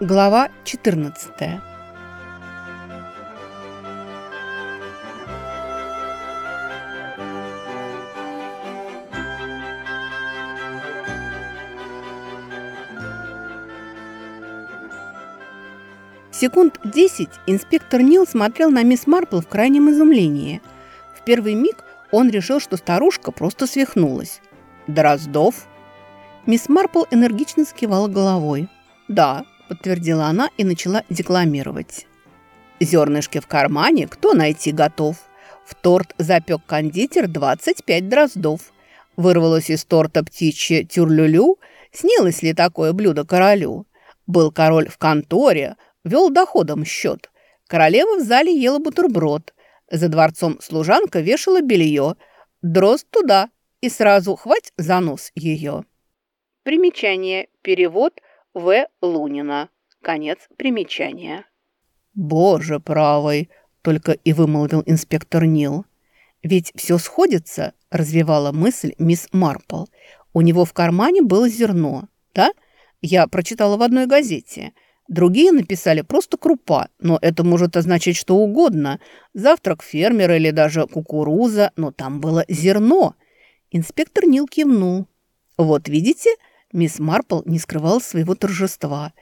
Глава 14 Секунд десять инспектор Нил смотрел на мисс Марпл в крайнем изумлении. В первый миг он решил, что старушка просто свихнулась. «Дроздов?» Мисс Марпл энергично скивала головой. «Да, подтвердила она и начала декламировать. «Зернышки в кармане, кто найти готов? В торт запек кондитер 25 дроздов. Вырвалось из торта птичье тюрлюлю. Снилось ли такое блюдо королю? Был король в конторе, вел доходом счет. Королева в зале ела бутерброд. За дворцом служанка вешала белье. Дрозд туда, и сразу хвать за нос ее». Примечание. Перевод – в. Лунина. Конец примечания. «Боже правый!» – только и вымолвил инспектор Нил. «Ведь все сходится», – развивала мысль мисс Марпл. «У него в кармане было зерно, да? Я прочитала в одной газете. Другие написали просто крупа, но это может означать что угодно. Завтрак фермера или даже кукуруза, но там было зерно». Инспектор Нил кивнул. «Вот видите?» – Мисс Марпл не скрывала своего торжества.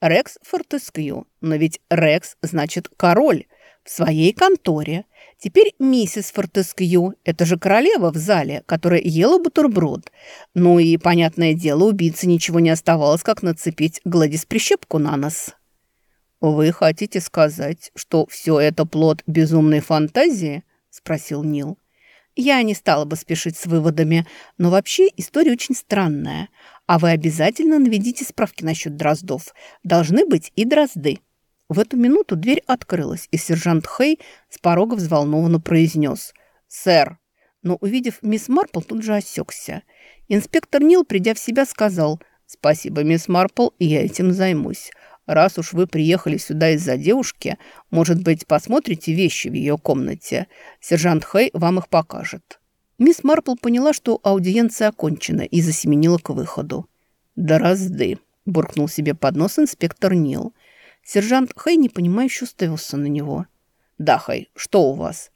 «Рекс Фортескью. Но ведь Рекс значит король. В своей конторе. Теперь миссис Фортескью. Это же королева в зале, которая ела бутерброд. Ну и, понятное дело, убийце ничего не оставалось, как нацепить Гладис прищепку на нос». «Вы хотите сказать, что все это плод безумной фантазии?» – спросил Нил. Я не стала бы спешить с выводами, но вообще история очень странная. А вы обязательно наведите справки насчет дроздов. Должны быть и дрозды». В эту минуту дверь открылась, и сержант Хей с порога взволнованно произнес «Сэр». Но, увидев мисс Марпл, тут же осекся. Инспектор Нил, придя в себя, сказал «Спасибо, мисс Марпл, я этим займусь. Раз уж вы приехали сюда из-за девушки, может быть, посмотрите вещи в ее комнате. Сержант Хей вам их покажет». Мисс Марпл поняла, что аудиенция окончена, и засеменила к выходу. «Да разды!» – буркнул себе под нос инспектор Нил. Сержант Хэй непонимающе уставился на него. «Да, Хэй, что у вас?»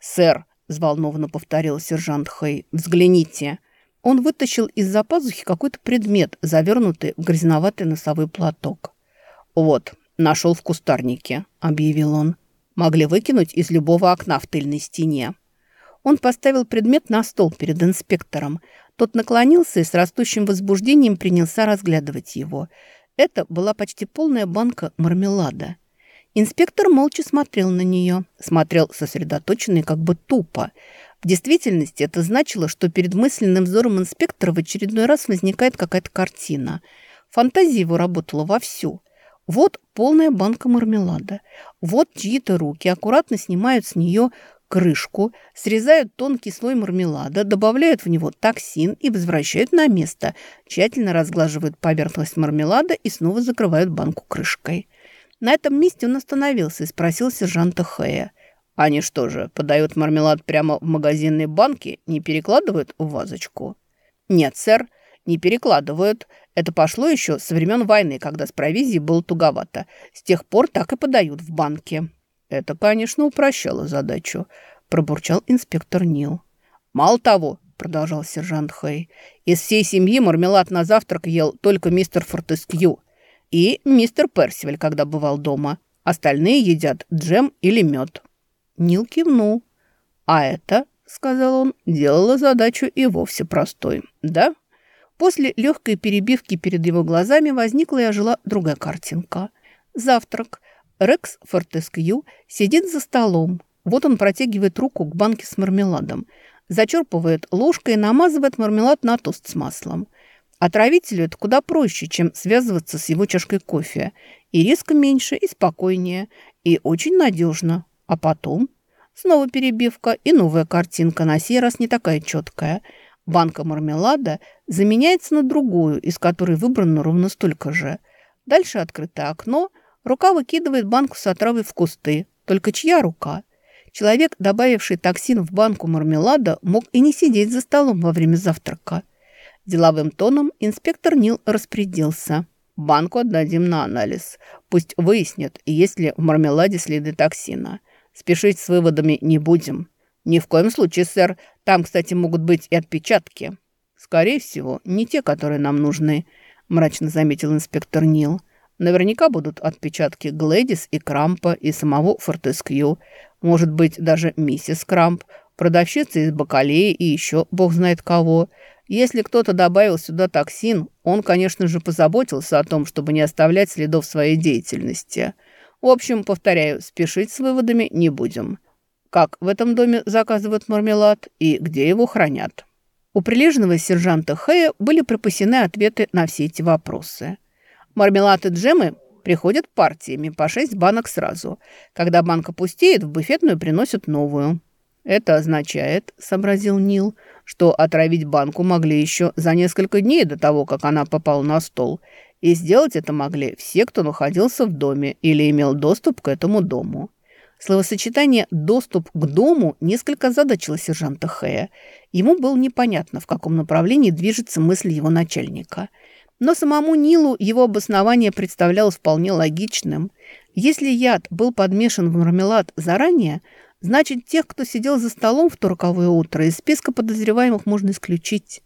«Сэр», – взволнованно повторил сержант Хэй, – «взгляните». Он вытащил из-за пазухи какой-то предмет, завернутый в грязноватый носовой платок. «Вот, нашел в кустарнике», – объявил он. «Могли выкинуть из любого окна в тыльной стене». Он поставил предмет на стол перед инспектором. Тот наклонился и с растущим возбуждением принялся разглядывать его. Это была почти полная банка мармелада. Инспектор молча смотрел на нее. Смотрел сосредоточенно и как бы тупо. В действительности это значило, что перед мысленным взором инспектора в очередной раз возникает какая-то картина. Фантазия его работала вовсю. Вот полная банка мармелада. Вот чьи-то руки аккуратно снимают с нее крышку, срезают тонкий слой мармелада, добавляют в него токсин и возвращают на место, тщательно разглаживают поверхность мармелада и снова закрывают банку крышкой. На этом месте он остановился и спросил сержанта Хэя. «Они что же, подают мармелад прямо в магазинной банке, не перекладывают в вазочку?» «Нет, сэр, не перекладывают. Это пошло еще со времен войны, когда с провизией было туговато. С тех пор так и подают в банке». «Это, конечно, упрощало задачу», – пробурчал инспектор Нил. «Мало того», – продолжал сержант Хэй, – «из всей семьи мармелад на завтрак ел только мистер Фортескью и мистер Персиваль, когда бывал дома. Остальные едят джем или мед». Нил кивнул. «А это, — сказал он, — делало задачу и вовсе простой, да?» После легкой перебивки перед его глазами возникла и ожила другая картинка. Завтрак – Рекс Фортескью сидит за столом. Вот он протягивает руку к банке с мармеладом, зачерпывает ложкой и намазывает мармелад на тост с маслом. Отравителю это куда проще, чем связываться с его чашкой кофе. И риска меньше, и спокойнее, и очень надежно. А потом снова перебивка и новая картинка, на сей раз не такая четкая. Банка мармелада заменяется на другую, из которой выбрано ровно столько же. Дальше открытое окно – Рука выкидывает банку с отравой в кусты. Только чья рука? Человек, добавивший токсин в банку мармелада, мог и не сидеть за столом во время завтрака. Деловым тоном инспектор Нил распорядился. Банку отдадим на анализ. Пусть выяснят, есть ли в мармеладе следы токсина. Спешить с выводами не будем. Ни в коем случае, сэр. Там, кстати, могут быть и отпечатки. Скорее всего, не те, которые нам нужны, мрачно заметил инспектор Нил. Наверняка будут отпечатки Глэдис и Крампа, и самого Фортескью. Может быть, даже миссис Крамп, продавщица из Бакалеи и еще бог знает кого. Если кто-то добавил сюда токсин, он, конечно же, позаботился о том, чтобы не оставлять следов своей деятельности. В общем, повторяю, спешить с выводами не будем. Как в этом доме заказывают мармелад и где его хранят? У прилежного сержанта Хэя были припасены ответы на все эти вопросы. Мармелад и джемы приходят партиями по шесть банок сразу. Когда банка пустеет, в буфетную приносят новую. «Это означает, — сообразил Нил, — что отравить банку могли еще за несколько дней до того, как она попала на стол. И сделать это могли все, кто находился в доме или имел доступ к этому дому». Словосочетание «доступ к дому» несколько задачило сержанта Хэя. Ему было непонятно, в каком направлении движется мысль его начальника – но самому Нилу его обоснование представлялось вполне логичным. Если яд был подмешан в мармелад заранее, значит, тех, кто сидел за столом в то роковое утро, из списка подозреваемых можно исключить.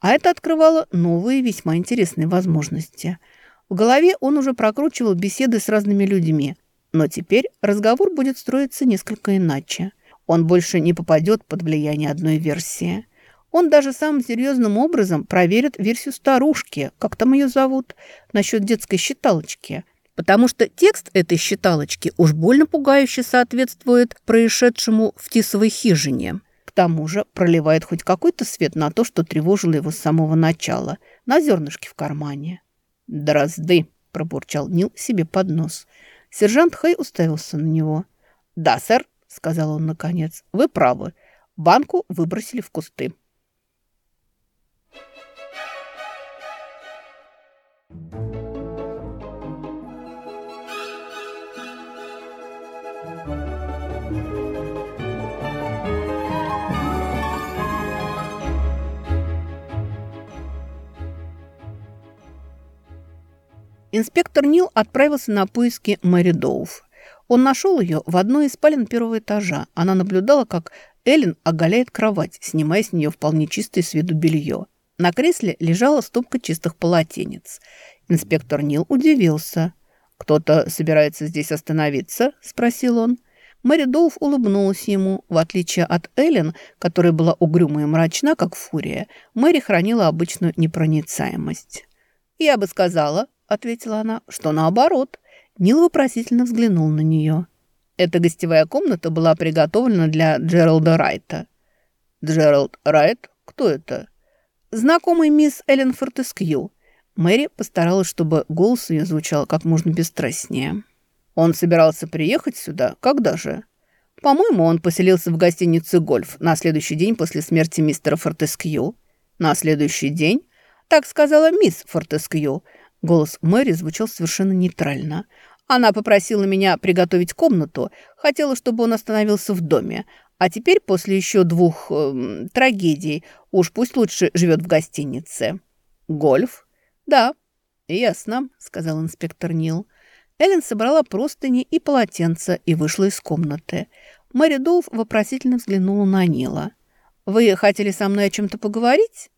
А это открывало новые весьма интересные возможности. В голове он уже прокручивал беседы с разными людьми, но теперь разговор будет строиться несколько иначе. Он больше не попадет под влияние одной версии. Он даже самым серьезным образом проверит версию старушки, как там ее зовут, насчет детской считалочки. Потому что текст этой считалочки уж больно пугающе соответствует происшедшему в Тисовой хижине. К тому же проливает хоть какой-то свет на то, что тревожило его с самого начала, на зернышке в кармане. «Дрозды!» – пробурчал Нил себе под нос. Сержант Хэй уставился на него. «Да, сэр», – сказал он наконец, – «вы правы. Банку выбросили в кусты». Инспектор Нил отправился на поиски Мэри Доуф. Он нашел ее в одной из спален первого этажа. Она наблюдала, как Эллен оголяет кровать, снимая с нее вполне чистое с виду белье. На кресле лежала стопка чистых полотенец. Инспектор Нил удивился. «Кто-то собирается здесь остановиться?» – спросил он. Мэри Доуф улыбнулась ему. В отличие от Эллен, которая была угрюма и мрачна, как фурия, Мэри хранила обычную непроницаемость. «Я бы сказала», – ответила она, – «что наоборот». Нил вопросительно взглянул на нее. Эта гостевая комната была приготовлена для Джералда Райта. «Джеральд Райт? Кто это?» «Знакомый мисс Эллен Фортескью». Мэри постаралась, чтобы голос ее звучал как можно бесстрастнее. «Он собирался приехать сюда? Когда же?» «По-моему, он поселился в гостинице «Гольф» на следующий день после смерти мистера Фортескью». «На следующий день?» «Так сказала мисс Фортескью». Голос Мэри звучал совершенно нейтрально. Она попросила меня приготовить комнату, хотела, чтобы он остановился в доме. А теперь, после еще двух э, трагедий, уж пусть лучше живет в гостинице. Гольф? Да. Ясно, сказал инспектор Нил. Эллен собрала простыни и полотенца и вышла из комнаты. Мэри Доуф вопросительно взглянула на Нила. «Вы хотели со мной о чем-то поговорить?»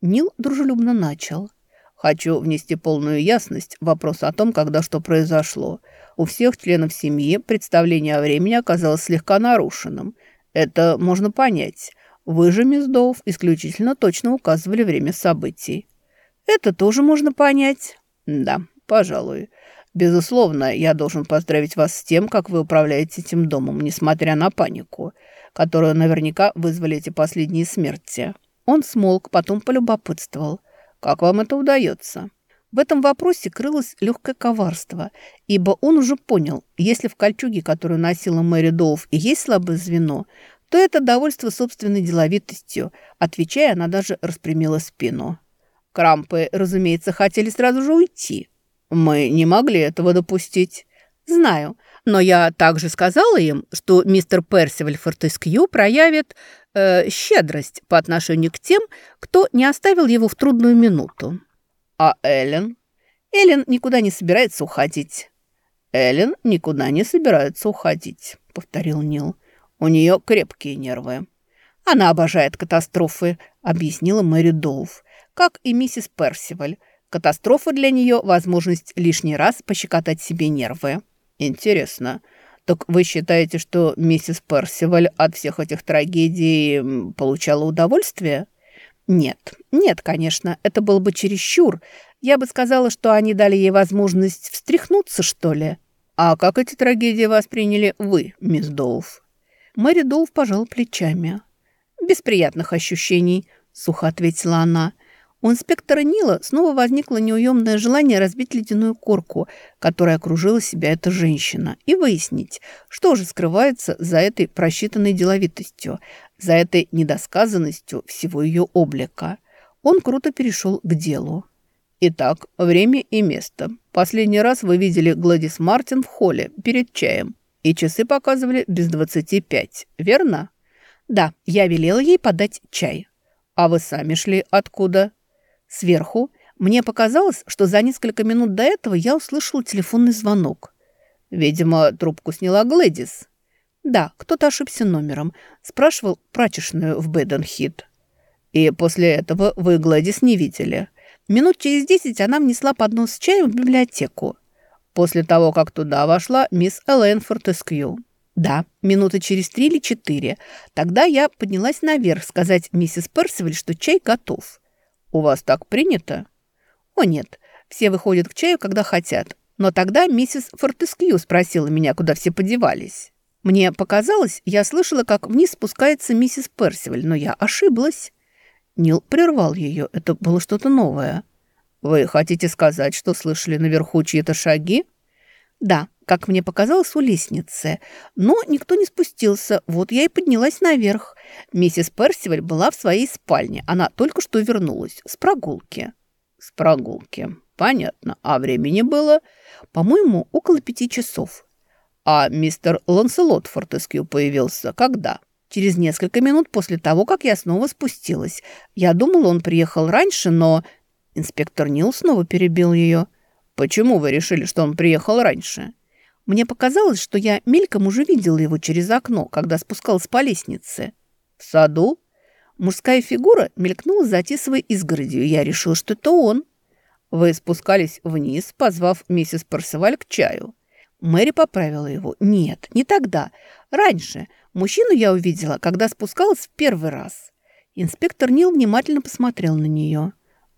Нил дружелюбно начал. «Хочу внести полную ясность в вопрос о том, когда что произошло. У всех членов семьи представление о времени оказалось слегка нарушенным – это можно понять. Вы же, мисс Доуф, исключительно точно указывали время событий. Это тоже можно понять. Да, пожалуй. Безусловно, я должен поздравить вас с тем, как вы управляете этим домом, несмотря на панику, которую наверняка вызвали эти последние смерти. Он смолк, потом полюбопытствовал. Как вам это удается? В этом вопросе крылось легкое коварство, ибо он уже понял, если в кольчуге, которую носила Мэри Доуф, и есть слабое звено, то это довольство собственной деловитостью. Отвечая, она даже распрямила спину. Крампы, разумеется, хотели сразу же уйти. Мы не могли этого допустить. Знаю, но я также сказала им, что мистер Персиваль Фортескью проявит э, щедрость по отношению к тем, кто не оставил его в трудную минуту. А Эллен? Эллен никуда не собирается уходить». «Эллен никуда не собирается уходить», — повторил Нил. «У нее крепкие нервы». «Она обожает катастрофы», — объяснила Мэри Доув. «Как и миссис Персиваль. Катастрофа для нее – возможность лишний раз пощекотать себе нервы». «Интересно. Так вы считаете, что миссис Персиваль от всех этих трагедий получала удовольствие?» «Нет, нет, конечно, это было бы чересчур. Я бы сказала, что они дали ей возможность встряхнуться, что ли». «А как эти трагедии восприняли вы, мисс Доуф?» Мэри Доуф пожала плечами. «Без приятных ощущений», — сухо ответила она. У инспектора Нила снова возникло неуемное желание разбить ледяную корку, которая окружила себя эта женщина, и выяснить, что же скрывается за этой просчитанной деловитостью, за этой недосказанностью всего ее облика. Он круто перешел к делу. «Итак, время и место. Последний раз вы видели Гладис Мартин в холле перед чаем, и часы показывали без двадцати пять, верно?» «Да, я велела ей подать чай». «А вы сами шли откуда?» Сверху мне показалось, что за несколько минут до этого я услышала телефонный звонок. Видимо, трубку сняла Глэдис. Да, кто-то ошибся номером. Спрашивал прачечную в Бэденхит. И после этого вы Глэдис не видели. Минут через десять она внесла поднос с чаем в библиотеку. После того, как туда вошла мисс Элэйн Фортескью. Да, минуты через три или четыре. Тогда я поднялась наверх сказать миссис Персиваль, что чай готов. «У вас так принято?» «О, нет. Все выходят к чаю, когда хотят. Но тогда миссис Фортескью спросила меня, куда все подевались. Мне показалось, я слышала, как вниз спускается миссис Персиваль, но я ошиблась». Нил прервал ее. Это было что-то новое. «Вы хотите сказать, что слышали наверху чьи-то шаги?» «Да, как мне показалось, у лестницы. Но никто не спустился. Вот я и поднялась наверх. Миссис Персиваль была в своей спальне. Она только что вернулась. С прогулки». «С прогулки. Понятно. А времени было?» «По-моему, около пяти часов». «А мистер Ланселот Фортескью появился когда?» «Через несколько минут после того, как я снова спустилась. Я думала, он приехал раньше, но...» Инспектор Нил снова перебил ее. «Почему вы решили, что он приехал раньше?» «Мне показалось, что я мельком уже видела его через окно, когда спускалась по лестнице». «В саду?» Мужская фигура мелькнула за тисовой изгородью, я решил, что это он. «Вы спускались вниз, позвав миссис Парсеваль к чаю?» Мэри поправила его. «Нет, не тогда. Раньше. Мужчину я увидела, когда спускалась в первый раз». Инспектор Нил внимательно посмотрел на нее.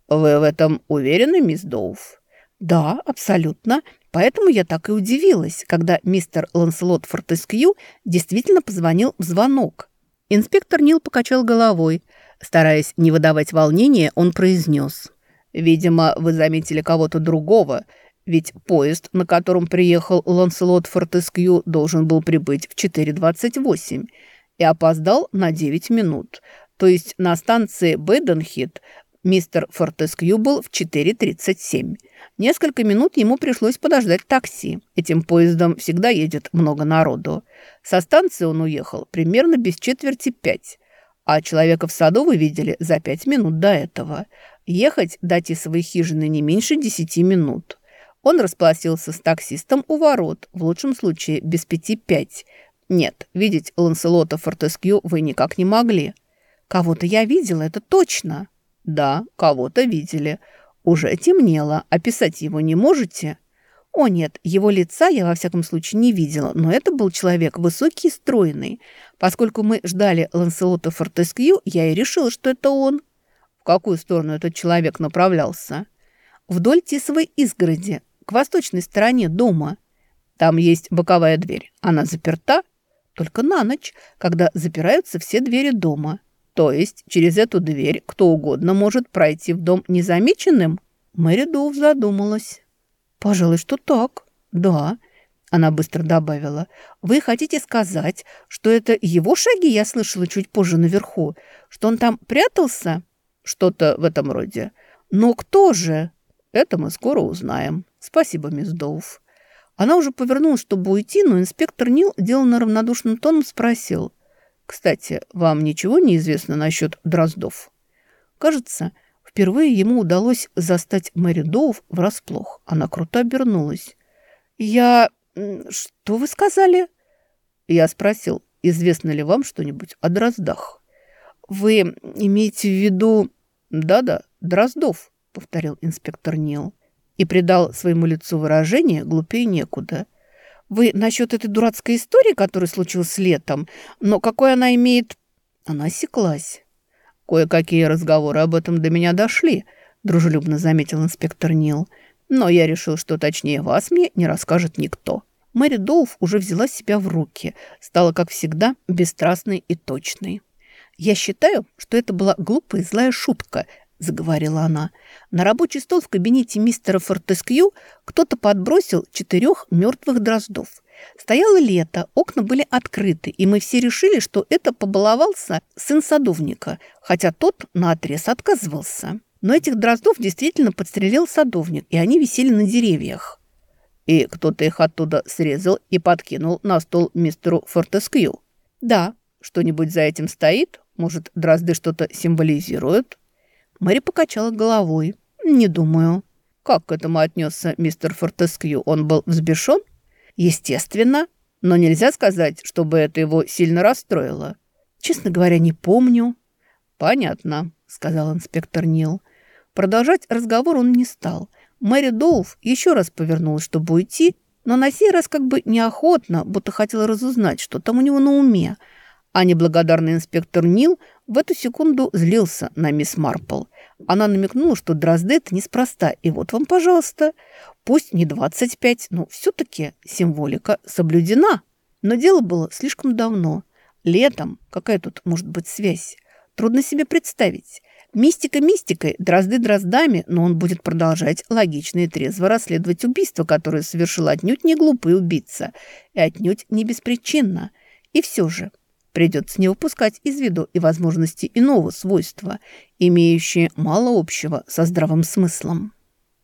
«Вы в этом уверены, мисс Доуф?» «Да, абсолютно. Поэтому я так и удивилась, когда мистер Ланселот Фортескью действительно позвонил в звонок». Инспектор Нил покачал головой. Стараясь не выдавать волнения, он произнес. «Видимо, вы заметили кого-то другого, ведь поезд, на котором приехал Ланселот Фортескью, должен был прибыть в 4.28 и опоздал на 9 минут. То есть на станции Бэденхит мистер Фортескью был в 4.37. Несколько минут ему пришлось подождать такси. Этим поездом всегда едет много народу. Со станции он уехал примерно без четверти пять. А человека в саду вы видели за пять минут до этого. Ехать до Тисовой хижины не меньше десяти минут. Он расплатился с таксистом у ворот, в лучшем случае без пяти пять. Нет, видеть Ланселота Фортескью вы никак не могли. Кого-то я видела, это точно. Да, кого-то видели. Уже темнело. Описать его не можете? О нет, его лица я во всяком случае не видела, но это был человек высокий и стройный. Поскольку мы ждали Ланселота Фортескью, я и решила, что это он. В какую сторону этот человек направлялся? Вдоль Тисовой изгороди, к восточной стороне дома. Там есть боковая дверь. Она заперта? Только на ночь, когда запираются все двери дома. То есть через эту дверь кто угодно может пройти в дом незамеченным? Мэри Доув задумалась. Пожалуй, что так. Да. Она быстро добавила. «Вы хотите сказать, что это его шаги я слышала чуть позже наверху? Что он там прятался?» «Что-то в этом роде. Но кто же?» «Это мы скоро узнаем. Спасибо, мисс Доуф». Она уже повернулась, чтобы уйти, но инспектор Нил, деланно равнодушным тоном, спросил. Кстати, вам ничего не известно насчет Дроздов? Кажется, Впервые ему удалось застать Мэри Доув врасплох. Она круто обернулась. «Я... Что вы сказали?» Я спросил, известно ли вам что-нибудь о дроздах. «Вы имеете в виду...» «Да-да, дроздов», — повторил инспектор Нил и придал своему лицу выражение «глупее некуда». «Вы насчет этой дурацкой истории, которая случилась летом, но какой она имеет...» Она осеклась. «Кое-какие разговоры об этом до меня дошли», — дружелюбно заметил инспектор Нил. «Но я решил, что точнее вас мне не расскажет никто». Мэри Доуф уже взяла себя в руки, стала, как всегда, бесстрастной и точной. «Я считаю, что это была глупая и злая шутка», – заговорила она. «На рабочий стол в кабинете мистера Фортескью кто-то подбросил четырех мертвых дроздов. Стояло лето, окна были открыты, и мы все решили, что это побаловался сын садовника, хотя тот наотрез отказывался. Но этих дроздов действительно подстрелил садовник, и они висели на деревьях и кто-то их оттуда срезал и подкинул на стол мистеру Фортескью. Да, что-нибудь за этим стоит? Может, дрозды что-то символизируют? Мэри покачала головой. Не думаю. Как к этому отнесся мистер Фортескью? Он был взбешен? Естественно. Но нельзя сказать, чтобы это его сильно расстроило. Честно говоря, не помню. Понятно, сказал инспектор Нил. Продолжать разговор он не стал – Мэри Доуф еще раз повернулась, чтобы уйти, но на сей раз как бы неохотно, будто хотела разузнать, что там у него на уме. А неблагодарный инспектор Нил в эту секунду злился на мисс Марпл. Она намекнула, что дрозды это неспроста, и вот вам, пожалуйста, пусть не 25, но все-таки символика соблюдена. Но дело было слишком давно. Летом какая тут может быть связь? Трудно себе представить. Мистика мистикой, дрозды дроздами, но он будет продолжать логично и трезво расследовать убийство, которое совершил отнюдь не глупый убийца и отнюдь не беспричинно. И все же придется не выпускать из виду и возможности иного свойства, имеющие мало общего со здравым смыслом.